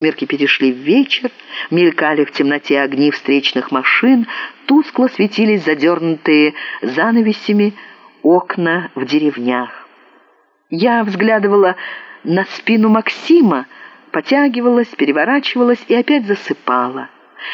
Мерки перешли в вечер, мелькали в темноте огни встречных машин, тускло светились задернутые занавесями окна в деревнях. Я взглядывала на спину Максима, потягивалась, переворачивалась и опять засыпала.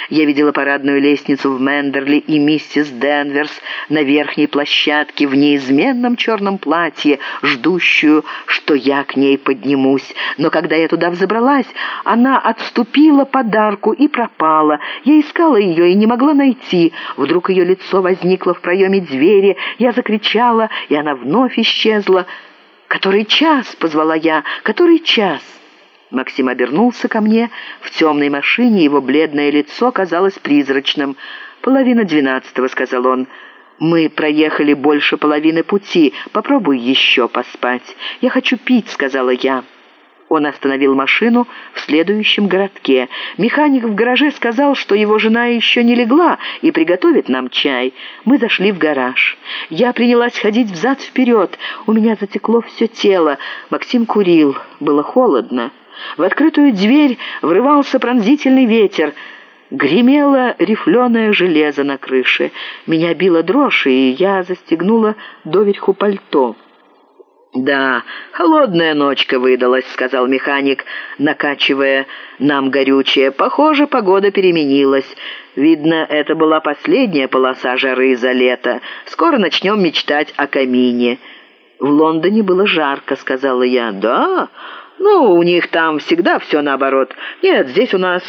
Я видела парадную лестницу в Мендерли и миссис Денверс на верхней площадке в неизменном черном платье, ждущую, что я к ней поднимусь. Но когда я туда взобралась, она отступила подарку и пропала. Я искала ее и не могла найти. Вдруг ее лицо возникло в проеме двери. Я закричала, и она вновь исчезла. «Который час?» — позвала я. «Который час?» Максим обернулся ко мне. В темной машине его бледное лицо казалось призрачным. «Половина двенадцатого», — сказал он. «Мы проехали больше половины пути. Попробуй еще поспать». «Я хочу пить», — сказала я. Он остановил машину в следующем городке. Механик в гараже сказал, что его жена еще не легла и приготовит нам чай. Мы зашли в гараж. Я принялась ходить взад-вперед. У меня затекло все тело. Максим курил. Было холодно. В открытую дверь врывался пронзительный ветер. Гремело рифленое железо на крыше. Меня била дрожь, и я застегнула доверху пальто. «Да, холодная ночка выдалась», — сказал механик, накачивая нам горючее. «Похоже, погода переменилась. Видно, это была последняя полоса жары за лето. Скоро начнем мечтать о камине». «В Лондоне было жарко», — сказала я. «Да? Ну, у них там всегда все наоборот. Нет, здесь у нас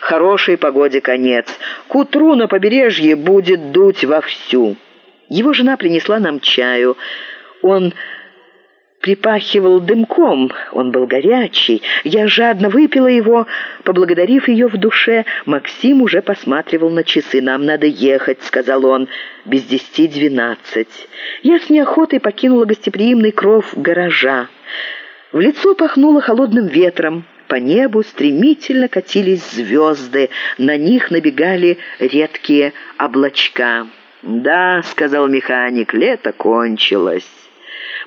хорошей погоде конец. К утру на побережье будет дуть вовсю». Его жена принесла нам чаю. Он припахивал дымком. Он был горячий. Я жадно выпила его, поблагодарив ее в душе. Максим уже посматривал на часы. «Нам надо ехать», — сказал он, — «без десяти двенадцать». Я с неохотой покинула гостеприимный кров гаража. В лицо пахнуло холодным ветром. По небу стремительно катились звезды. На них набегали редкие облачка. «Да», — сказал механик, — «лето кончилось».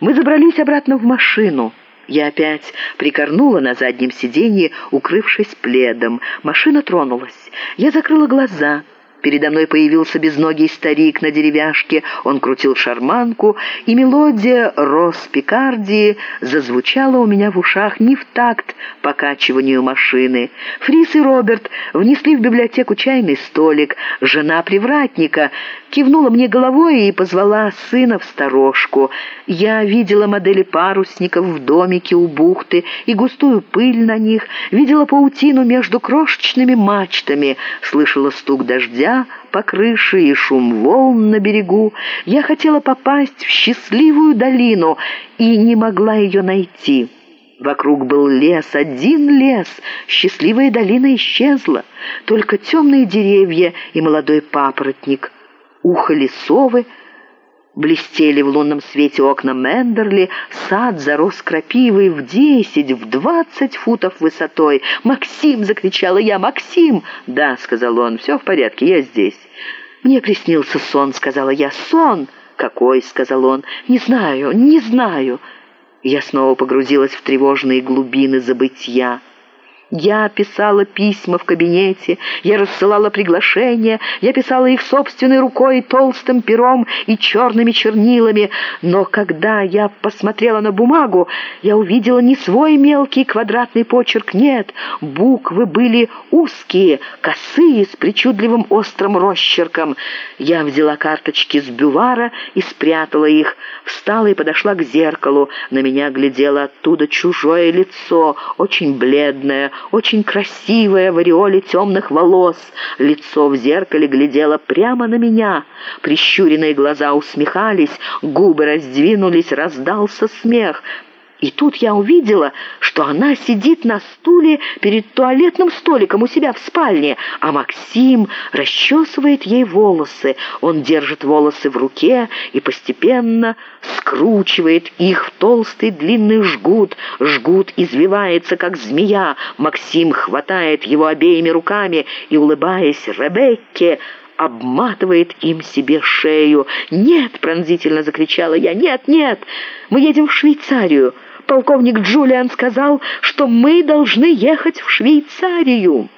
Мы забрались обратно в машину. Я опять прикорнула на заднем сиденье, укрывшись пледом. Машина тронулась. Я закрыла глаза. Передо мной появился безногий старик на деревяшке. Он крутил шарманку, и мелодия «Рос Пикардии» зазвучала у меня в ушах не в такт покачиванию машины. Фрис и Роберт внесли в библиотеку чайный столик. Жена привратника кивнула мне головой и позвала сына в сторожку. Я видела модели парусников в домике у бухты и густую пыль на них, видела паутину между крошечными мачтами, слышала стук дождя по крыше и шум волн на берегу. Я хотела попасть в счастливую долину и не могла ее найти. Вокруг был лес, один лес. Счастливая долина исчезла. Только темные деревья и молодой папоротник — ухали совы, блестели в лунном свете окна Мендерли, сад зарос крапивой в десять, в двадцать футов высотой. «Максим!» — закричала я. «Максим!» «Да», — сказал он, — «все в порядке, я здесь». «Мне приснился сон», — сказала я. «Сон!» «Какой?» — сказал он. «Не знаю, не знаю». Я снова погрузилась в тревожные глубины забытья. Я писала письма в кабинете, я рассылала приглашения, я писала их собственной рукой, толстым пером и черными чернилами, но когда я посмотрела на бумагу, я увидела не свой мелкий квадратный почерк, нет, буквы были узкие, косые, с причудливым острым росчерком. Я взяла карточки с бювара и спрятала их, встала и подошла к зеркалу, на меня глядело оттуда чужое лицо, очень бледное, очень красивая в ореоле темных волос. Лицо в зеркале глядело прямо на меня. Прищуренные глаза усмехались, губы раздвинулись, раздался смех — и тут я увидела, что она сидит на стуле перед туалетным столиком у себя в спальне, а Максим расчесывает ей волосы. Он держит волосы в руке и постепенно скручивает их в толстый длинный жгут. Жгут извивается, как змея. Максим хватает его обеими руками и, улыбаясь Ребекке, обматывает им себе шею. «Нет!» — пронзительно закричала я. «Нет, нет! Мы едем в Швейцарию!» Полковник Джулиан сказал, что мы должны ехать в Швейцарию».